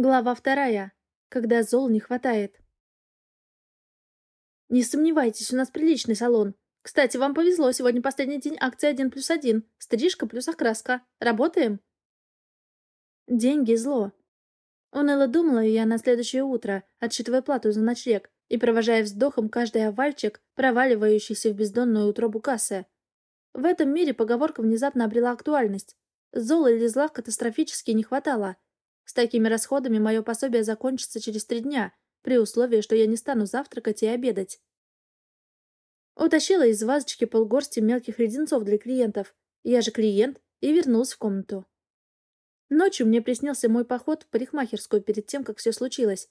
Глава вторая. Когда зол не хватает. Не сомневайтесь, у нас приличный салон. Кстати, вам повезло, сегодня последний день акции 1 плюс 1. Стрижка плюс окраска. Работаем? Деньги — зло. Уныло думала я на следующее утро, отсчитывая плату за ночлег и провожая вздохом каждый овальчик, проваливающийся в бездонную утробу кассы. В этом мире поговорка внезапно обрела актуальность. Зола или зла катастрофически не хватало — с такими расходами мое пособие закончится через три дня, при условии, что я не стану завтракать и обедать. Утащила из вазочки полгорсти мелких леденцов для клиентов. Я же клиент, и вернулась в комнату. Ночью мне приснился мой поход в парикмахерскую перед тем, как все случилось.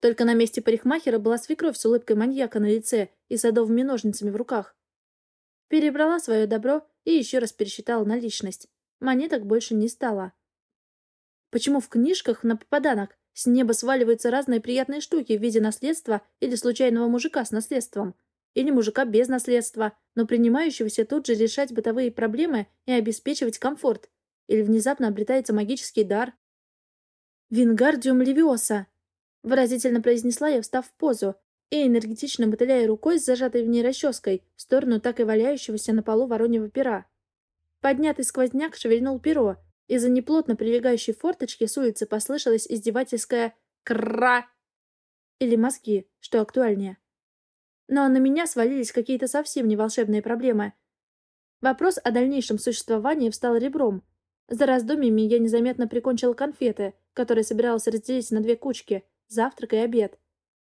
Только на месте парикмахера была свекровь с улыбкой маньяка на лице и садовыми ножницами в руках. Перебрала свое добро и еще раз пересчитала наличность. Монеток больше не стало. Почему в книжках на попаданок с неба сваливаются разные приятные штуки в виде наследства или случайного мужика с наследством? Или мужика без наследства, но принимающегося тут же решать бытовые проблемы и обеспечивать комфорт? Или внезапно обретается магический дар? «Вингардиум левиоса!» Выразительно произнесла я, встав в позу, и энергетично мотыляя рукой с зажатой в ней расческой в сторону так и валяющегося на полу вороньего пера. Поднятый сквозняк шевельнул перо, из-за неплотно прилегающей форточки с улицы послышалось издевательское «кра» или мозги, что актуальнее. Но на меня свалились какие-то совсем не волшебные проблемы. Вопрос о дальнейшем существовании встал ребром. За раздумьями я незаметно прикончила конфеты, которые собиралась разделить на две кучки — завтрак и обед.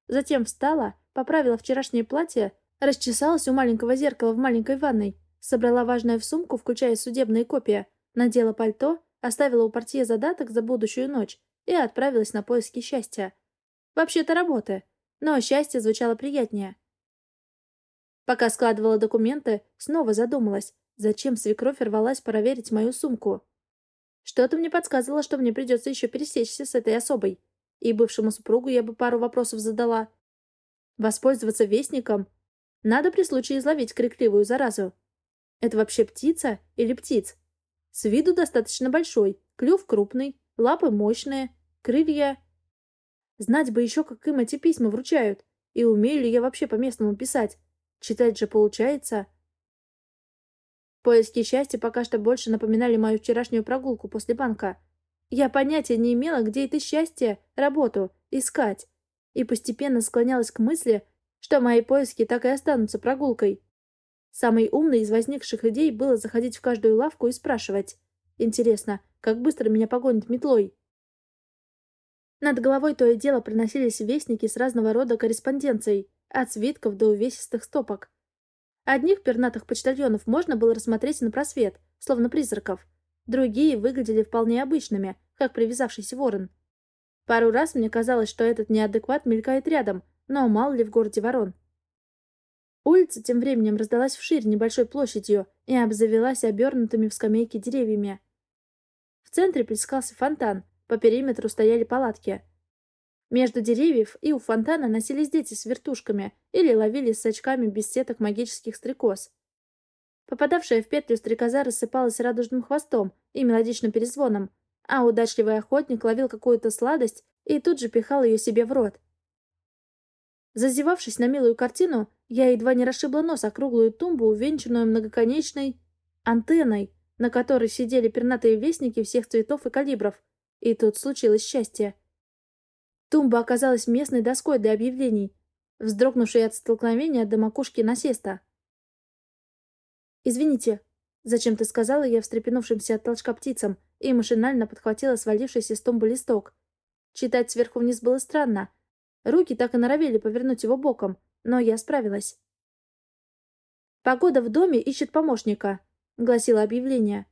Затем встала, поправила вчерашнее платье, расчесалась у маленького зеркала в маленькой ванной, собрала важное в сумку, включая судебные копии, надела пальто Оставила у портье задаток за будущую ночь и отправилась на поиски счастья. Вообще-то работы, но счастье звучало приятнее. Пока складывала документы, снова задумалась, зачем свекровь рвалась проверить мою сумку. Что-то мне подсказывало, что мне придется еще пересечься с этой особой. И бывшему супругу я бы пару вопросов задала. Воспользоваться вестником? Надо при случае изловить крикливую заразу. Это вообще птица или птиц? С виду достаточно большой, клюв крупный, лапы мощные, крылья... Знать бы еще, как им эти письма вручают. И умею ли я вообще по-местному писать? Читать же получается. Поиски счастья пока что больше напоминали мою вчерашнюю прогулку после банка. Я понятия не имела, где это счастье, работу, искать. И постепенно склонялась к мысли, что мои поиски так и останутся прогулкой. Самой умной из возникших идей было заходить в каждую лавку и спрашивать. Интересно, как быстро меня погонит метлой? Над головой то и дело приносились вестники с разного рода корреспонденцией, от свитков до увесистых стопок. Одних пернатых почтальонов можно было рассмотреть на просвет, словно призраков. Другие выглядели вполне обычными, как привязавшийся ворон. Пару раз мне казалось, что этот неадекват мелькает рядом, но мало ли в городе ворон. Улица тем временем раздалась вширь небольшой площадью и обзавелась обернутыми в скамейки деревьями. В центре плескался фонтан, по периметру стояли палатки. Между деревьев и у фонтана носились дети с вертушками или ловили с очками без сеток магических стрекоз. Попадавшая в петлю стрекоза рассыпалась радужным хвостом и мелодичным перезвоном, а удачливый охотник ловил какую-то сладость и тут же пихал ее себе в рот. Зазевавшись на милую картину, я едва не расшибла нос о круглую тумбу, увенчанную многоконечной антенной, на которой сидели пернатые вестники всех цветов и калибров. И тут случилось счастье. Тумба оказалась местной доской для объявлений, вздрогнувшей от столкновения до макушки насеста. «Извините», — зачем-то сказала я встрепенувшимся от толчка птицам и машинально подхватила свалившийся с тумбы листок. Читать сверху вниз было странно, Руки так и норовили повернуть его боком, но я справилась. «Погода в доме ищет помощника», — гласило объявление.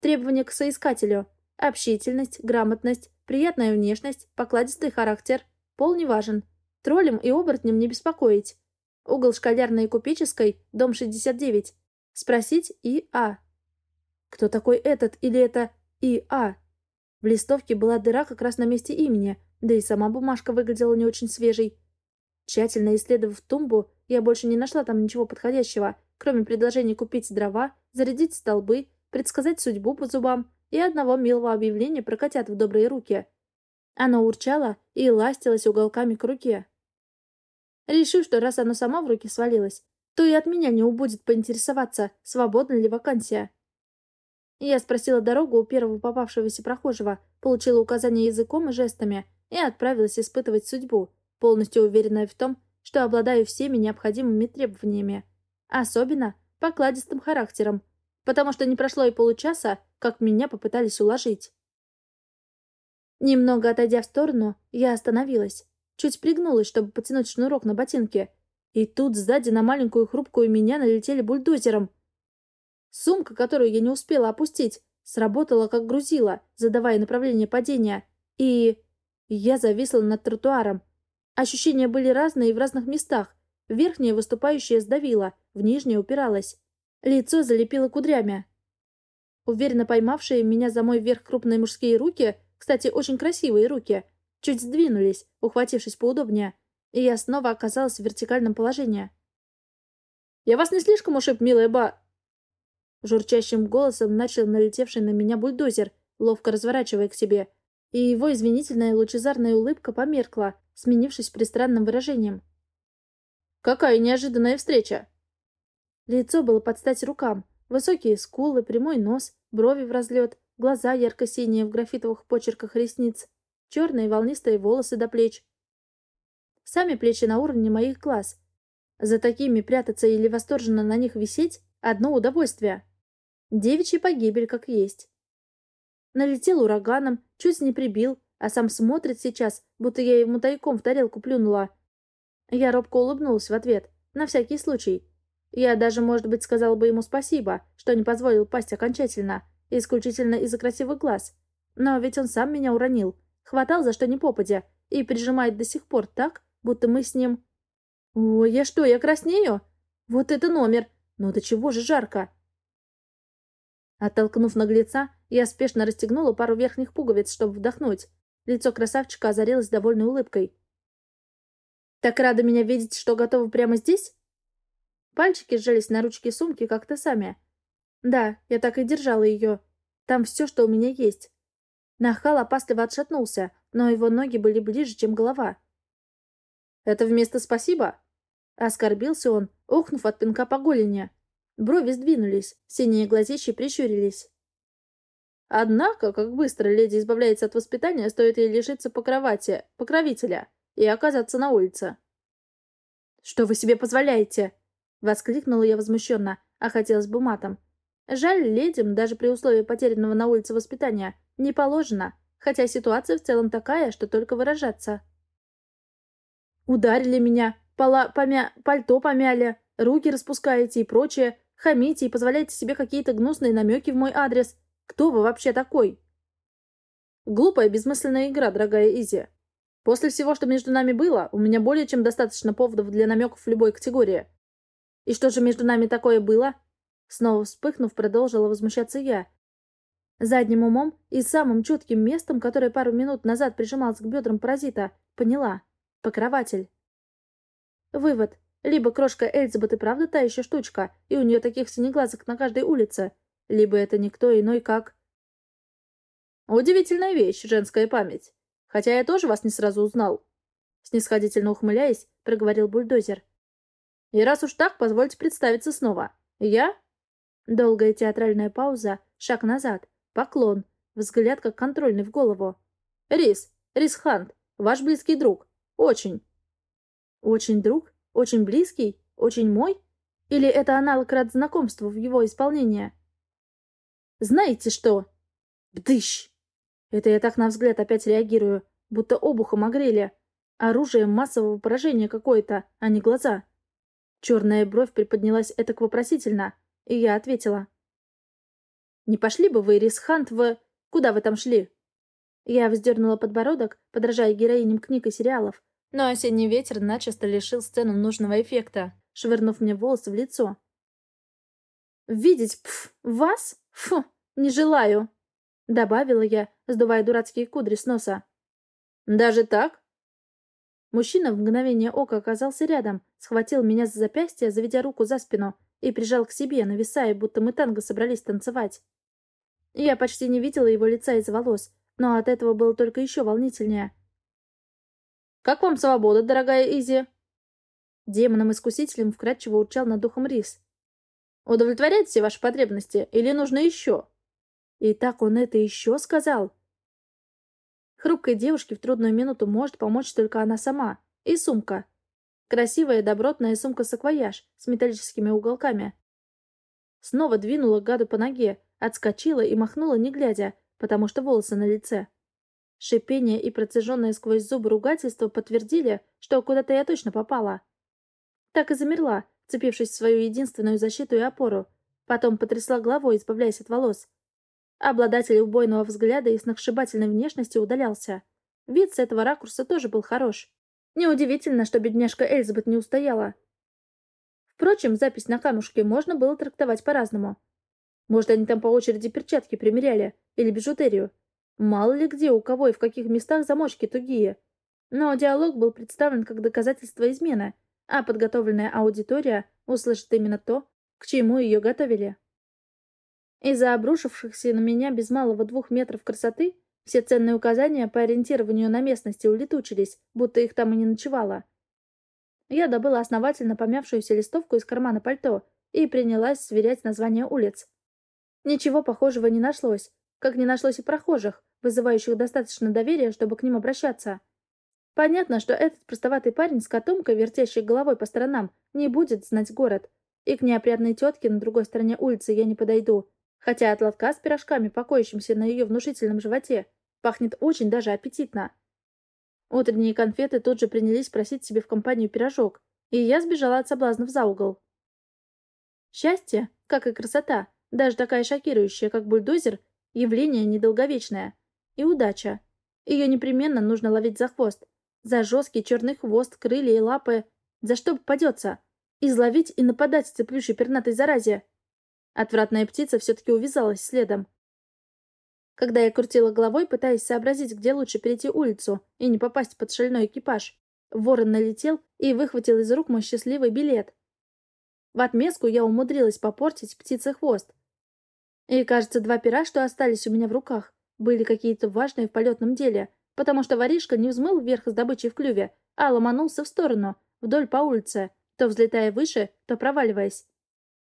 «Требования к соискателю. Общительность, грамотность, приятная внешность, покладистый характер. Пол не важен. Троллем и оборотнем не беспокоить. Угол школярной и купеческой, дом 69. Спросить И.А. Кто такой этот или это И.А.? В листовке была дыра как раз на месте имени, да и сама бумажка выглядела не очень свежей. Тщательно исследовав тумбу, я больше не нашла там ничего подходящего, кроме предложений купить дрова, зарядить столбы, предсказать судьбу по зубам и одного милого объявления про котят в добрые руки. Оно урчало и ластилось уголками к руке. Решив, что раз оно само в руки свалилось, то и от меня не убудет поинтересоваться, свободна ли вакансия. Я спросила дорогу у первого попавшегося прохожего, получила указания языком и жестами и отправилась испытывать судьбу, полностью уверенная в том, что обладаю всеми необходимыми требованиями. Особенно покладистым характером, потому что не прошло и получаса, как меня попытались уложить. Немного отойдя в сторону, я остановилась. Чуть пригнулась, чтобы потянуть шнурок на ботинке. И тут сзади на маленькую хрупкую меня налетели бульдозером. Сумка, которую я не успела опустить, сработала как грузила, задавая направление падения. И... я зависла над тротуаром. Ощущения были разные в разных местах. Верхняя выступающая сдавила, в нижнее упиралась. Лицо залепило кудрями. Уверенно поймавшие меня за мой вверх крупные мужские руки, кстати, очень красивые руки, чуть сдвинулись, ухватившись поудобнее, и я снова оказалась в вертикальном положении. «Я вас не слишком ушиб, милая ба...» Журчащим голосом начал налетевший на меня бульдозер, ловко разворачивая к себе, и его извинительная лучезарная улыбка померкла, сменившись пристранным выражением. «Какая неожиданная встреча!» Лицо было под стать рукам. Высокие скулы, прямой нос, брови в разлет, глаза ярко-синие в графитовых почерках ресниц, черные волнистые волосы до плеч. Сами плечи на уровне моих глаз. За такими прятаться или восторженно на них висеть — одно удовольствие. Девичья погибель как есть. Налетел ураганом, чуть не прибил, а сам смотрит сейчас, будто я ему тайком в тарелку плюнула. Я робко улыбнулась в ответ, на всякий случай, я даже, может быть, сказал бы ему спасибо, что не позволил пасть окончательно, исключительно из-за красивых глаз. Но ведь он сам меня уронил, хватал за что ни попадя, и прижимает до сих пор так, будто мы с ним... Ой, я что, я краснею? Вот это номер! Ну до чего же жарко? Оттолкнув наглеца, я спешно расстегнула пару верхних пуговиц, чтобы вдохнуть. Лицо красавчика озарилось довольной улыбкой. «Так рада меня видеть, что готова прямо здесь?» Пальчики сжались на ручке сумки как-то сами. Да, я так и держала ее. Там все, что у меня есть. Нахал опасливо отшатнулся, но его ноги были ближе, чем голова. «Это вместо спасибо?» Оскорбился он, охнув от пинка по голени. Брови сдвинулись, синие глазищи прищурились. Однако, как быстро леди избавляется от воспитания, стоит ей лишиться по кровати, покровителя, и оказаться на улице. «Что вы себе позволяете?» Воскликнула я возмущенно, а хотелось бы матом. Жаль, ледям, даже при условии потерянного на улице воспитания, не положено, хотя ситуация в целом такая, что только выражаться. Ударили меня, пола помя... пальто помяли, руки распускаете и прочее, хамите и позволяете себе какие-то гнусные намеки в мой адрес. Кто вы вообще такой? Глупая, бессмысленная игра, дорогая Изи. После всего, что между нами было, у меня более чем достаточно поводов для намеков в любой категории. «И что же между нами такое было?» Снова вспыхнув, продолжила возмущаться я. Задним умом и самым чутким местом, которое пару минут назад прижималось к бедрам паразита, поняла. Покрователь. Вывод. Либо крошка Эльзабет и правда та еще штучка, и у нее таких синеглазок на каждой улице, либо это никто иной как... Удивительная вещь, женская память. Хотя я тоже вас не сразу узнал. Снисходительно ухмыляясь, проговорил бульдозер. И раз уж так, позвольте представиться снова. Я...» Долгая театральная пауза, шаг назад, поклон, взгляд как контрольный в голову. «Рис, Рис Хант, ваш близкий друг. Очень». «Очень друг? Очень близкий? Очень мой? Или это аналог рад знакомству в его исполнении?» «Знаете что?» «Бдыщ!» Это я так на взгляд опять реагирую, будто обухом огрели. Оружие массового поражения какое-то, а не глаза. Черная бровь приподнялась этак вопросительно, и я ответила. «Не пошли бы вы, Рисхант, в... Куда вы там шли?» Я вздернула подбородок, подражая героиням книг и сериалов, но осенний ветер начисто лишил сцену нужного эффекта, швырнув мне волосы в лицо. «Видеть, пф, вас? Фу, не желаю!» Добавила я, сдувая дурацкие кудри с носа. «Даже так?» Мужчина в мгновение ока оказался рядом, схватил меня за запястье, заведя руку за спину, и прижал к себе, нависая, будто мы танго собрались танцевать. Я почти не видела его лица из волос, но от этого было только еще волнительнее. «Как вам свобода, дорогая Изи?» Демоном-искусителем вкрадчиво урчал над духом Рис. «Удовлетворяет все ваши потребности или нужно еще?» И так он это еще сказал. Хрупкой девушке в трудную минуту может помочь только она сама. И сумка. Красивая добротная сумка-саквояж с металлическими уголками. Снова двинула гаду по ноге, отскочила и махнула, не глядя, потому что волосы на лице. Шипение и процеженное сквозь зубы ругательство подтвердили, что куда-то я точно попала. Так и замерла, цепившись в свою единственную защиту и опору. Потом потрясла головой, избавляясь от волос. Обладатель убойного взгляда и сногсшибательной внешности удалялся. Вид с этого ракурса тоже был хорош. Неудивительно, что бедняжка Эльзабет не устояла. Впрочем, запись на камушке можно было трактовать по-разному. Может, они там по очереди перчатки примеряли, или бижутерию. Мало ли где, у кого и в каких местах замочки тугие. Но диалог был представлен как доказательство измены, а подготовленная аудитория услышит именно то, к чему ее готовили. Из-за обрушившихся на меня без малого двух метров красоты все ценные указания по ориентированию на местности улетучились, будто их там и не ночевало. Я добыла основательно помявшуюся листовку из кармана пальто и принялась сверять названия улиц. Ничего похожего не нашлось, как не нашлось и прохожих, вызывающих достаточно доверия, чтобы к ним обращаться. Понятно, что этот простоватый парень с котомкой, вертящий головой по сторонам, не будет знать город, и к неопрятной тетке на другой стороне улицы я не подойду, хотя от лотка с пирожками, покоящимся на ее внушительном животе, пахнет очень даже аппетитно. Утренние конфеты тут же принялись просить себе в компанию пирожок, и я сбежала от соблазнов за угол. Счастье, как и красота, даже такая шокирующая, как бульдозер, явление недолговечное. И удача. Ее непременно нужно ловить за хвост. За жесткий черный хвост, крылья и лапы. За что попадется. Изловить и нападать цеплющей пернатой заразе. Отвратная птица все-таки увязалась следом. Когда я крутила головой, пытаясь сообразить, где лучше перейти улицу и не попасть под шальной экипаж, ворон налетел и выхватил из рук мой счастливый билет. В отместку я умудрилась попортить птице хвост. И, кажется, два пера, что остались у меня в руках, были какие-то важные в полетном деле, потому что воришка не взмыл вверх с добычей в клюве, а ломанулся в сторону, вдоль по улице, то взлетая выше, то проваливаясь.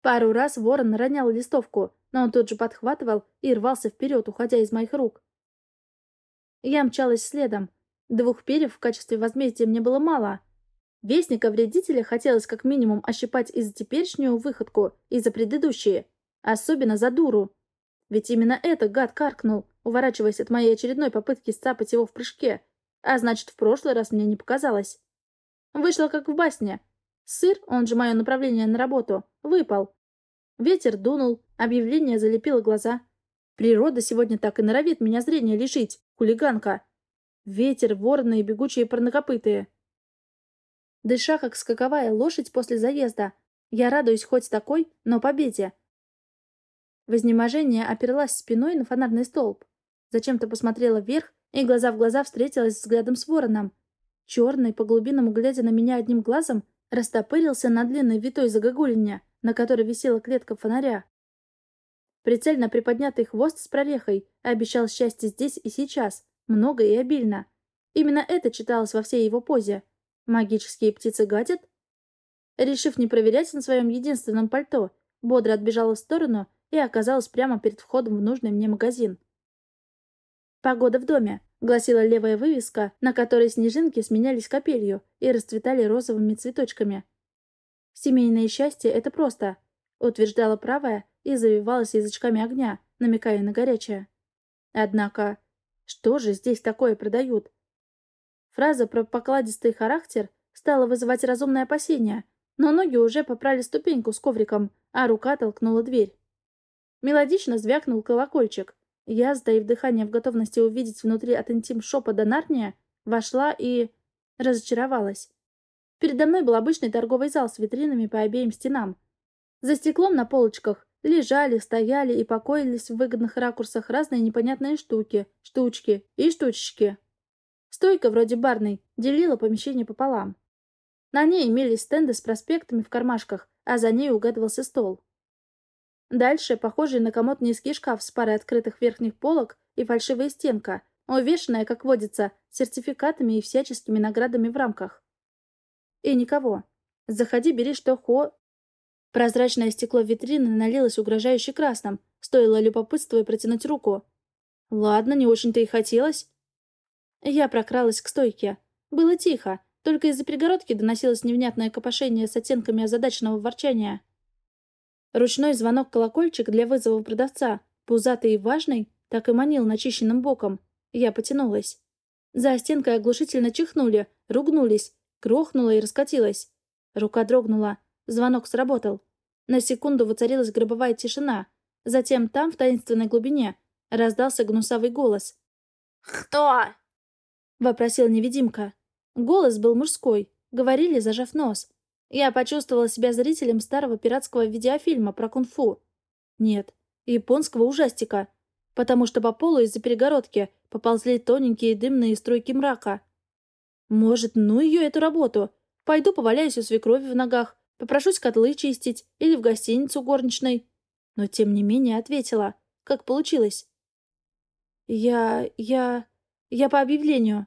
Пару раз ворон ронял листовку, но он тут же подхватывал и рвался вперед, уходя из моих рук. Я мчалась следом. Двух перьев в качестве возмездия мне было мало. Вестника вредителя хотелось как минимум ощипать и за теперешнюю выходку, и за предыдущие. Особенно за дуру. Ведь именно это гад каркнул, уворачиваясь от моей очередной попытки сцапать его в прыжке. А значит, в прошлый раз мне не показалось. Вышло как в басне. Сыр, он же мое направление на работу, выпал. Ветер дунул, объявление залепило глаза. Природа сегодня так и норовит меня зрение лишить, хулиганка. Ветер, вороны и бегучие парнокопытые. Дыша, как скаковая лошадь после заезда, я радуюсь хоть такой, но победе. В изнеможении оперлась спиной на фонарный столб. Зачем-то посмотрела вверх и глаза в глаза встретилась взглядом с вороном. Черный, по глубинному глядя на меня одним глазом, растопырился на длинной витой загогулине, на которой висела клетка фонаря. Прицельно приподнятый хвост с прорехой обещал счастье здесь и сейчас, много и обильно. Именно это читалось во всей его позе. Магические птицы гадят? Решив не проверять на своем единственном пальто, бодро отбежала в сторону и оказалась прямо перед входом в нужный мне магазин. «Погода в доме», — гласила левая вывеска, на которой снежинки сменялись капелью и расцветали розовыми цветочками. «Семейное счастье — это просто», — утверждала правая и завивалась язычками огня, намекая на горячее. Однако, что же здесь такое продают? Фраза про покладистый характер стала вызывать разумное опасение, но ноги уже попрали ступеньку с ковриком, а рука толкнула дверь. Мелодично звякнул колокольчик, я, сдаив дыхание в готовности увидеть внутри от интим шепота Нарния, вошла и... разочаровалась. Передо мной был обычный торговый зал с витринами по обеим стенам. За стеклом на полочках лежали, стояли и покоились в выгодных ракурсах разные непонятные штуки, штучки и штучечки. Стойка, вроде барной, делила помещение пополам. На ней имелись стенды с проспектами в кармашках, а за ней угадывался стол. Дальше, похожий на комод низкий шкаф с парой открытых верхних полок и фальшивая стенка, увешанная, как водится, сертификатами и всяческими наградами в рамках. И никого. Заходи, бери что хо... Прозрачное стекло витрины налилось угрожающе красным. Стоило любопытству и протянуть руку. Ладно, не очень-то и хотелось. Я прокралась к стойке. Было тихо, только из-за перегородки доносилось невнятное копошение с оттенками озадаченного ворчания. Ручной звонок-колокольчик для вызова продавца, пузатый и важный, так и манил начищенным боком. Я потянулась. За стенкой оглушительно чихнули, ругнулись, грохнула и раскатилась. Рука дрогнула. Звонок сработал. На секунду воцарилась гробовая тишина. Затем там, в таинственной глубине, раздался гнусавый голос. «Кто?» — вопросил невидимка. Голос был мужской. Говорили, зажав нос. Я почувствовала себя зрителем старого пиратского видеофильма про кунг-фу. Нет, японского ужастика. Потому что по полу из-за перегородки поползли тоненькие дымные струйки мрака. Может, ну ее эту работу. Пойду поваляюсь у свекрови в ногах, попрошусь котлы чистить или в гостиницу горничной. Но тем не менее ответила, как получилось. Я... я... я по объявлению.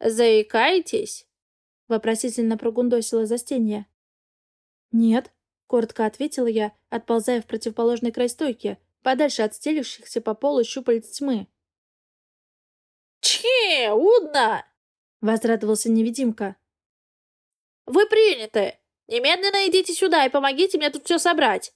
«Заикаетесь?» — вопросительно прогундосила застенье. «Нет», — коротко ответила я, отползая в противоположный край стойки, подальше от стелющихся по полу щупалец тьмы. «Чхи! Удно!» — возрадовался невидимка. «Вы приняты! Немедленно идите сюда и помогите мне тут все собрать!»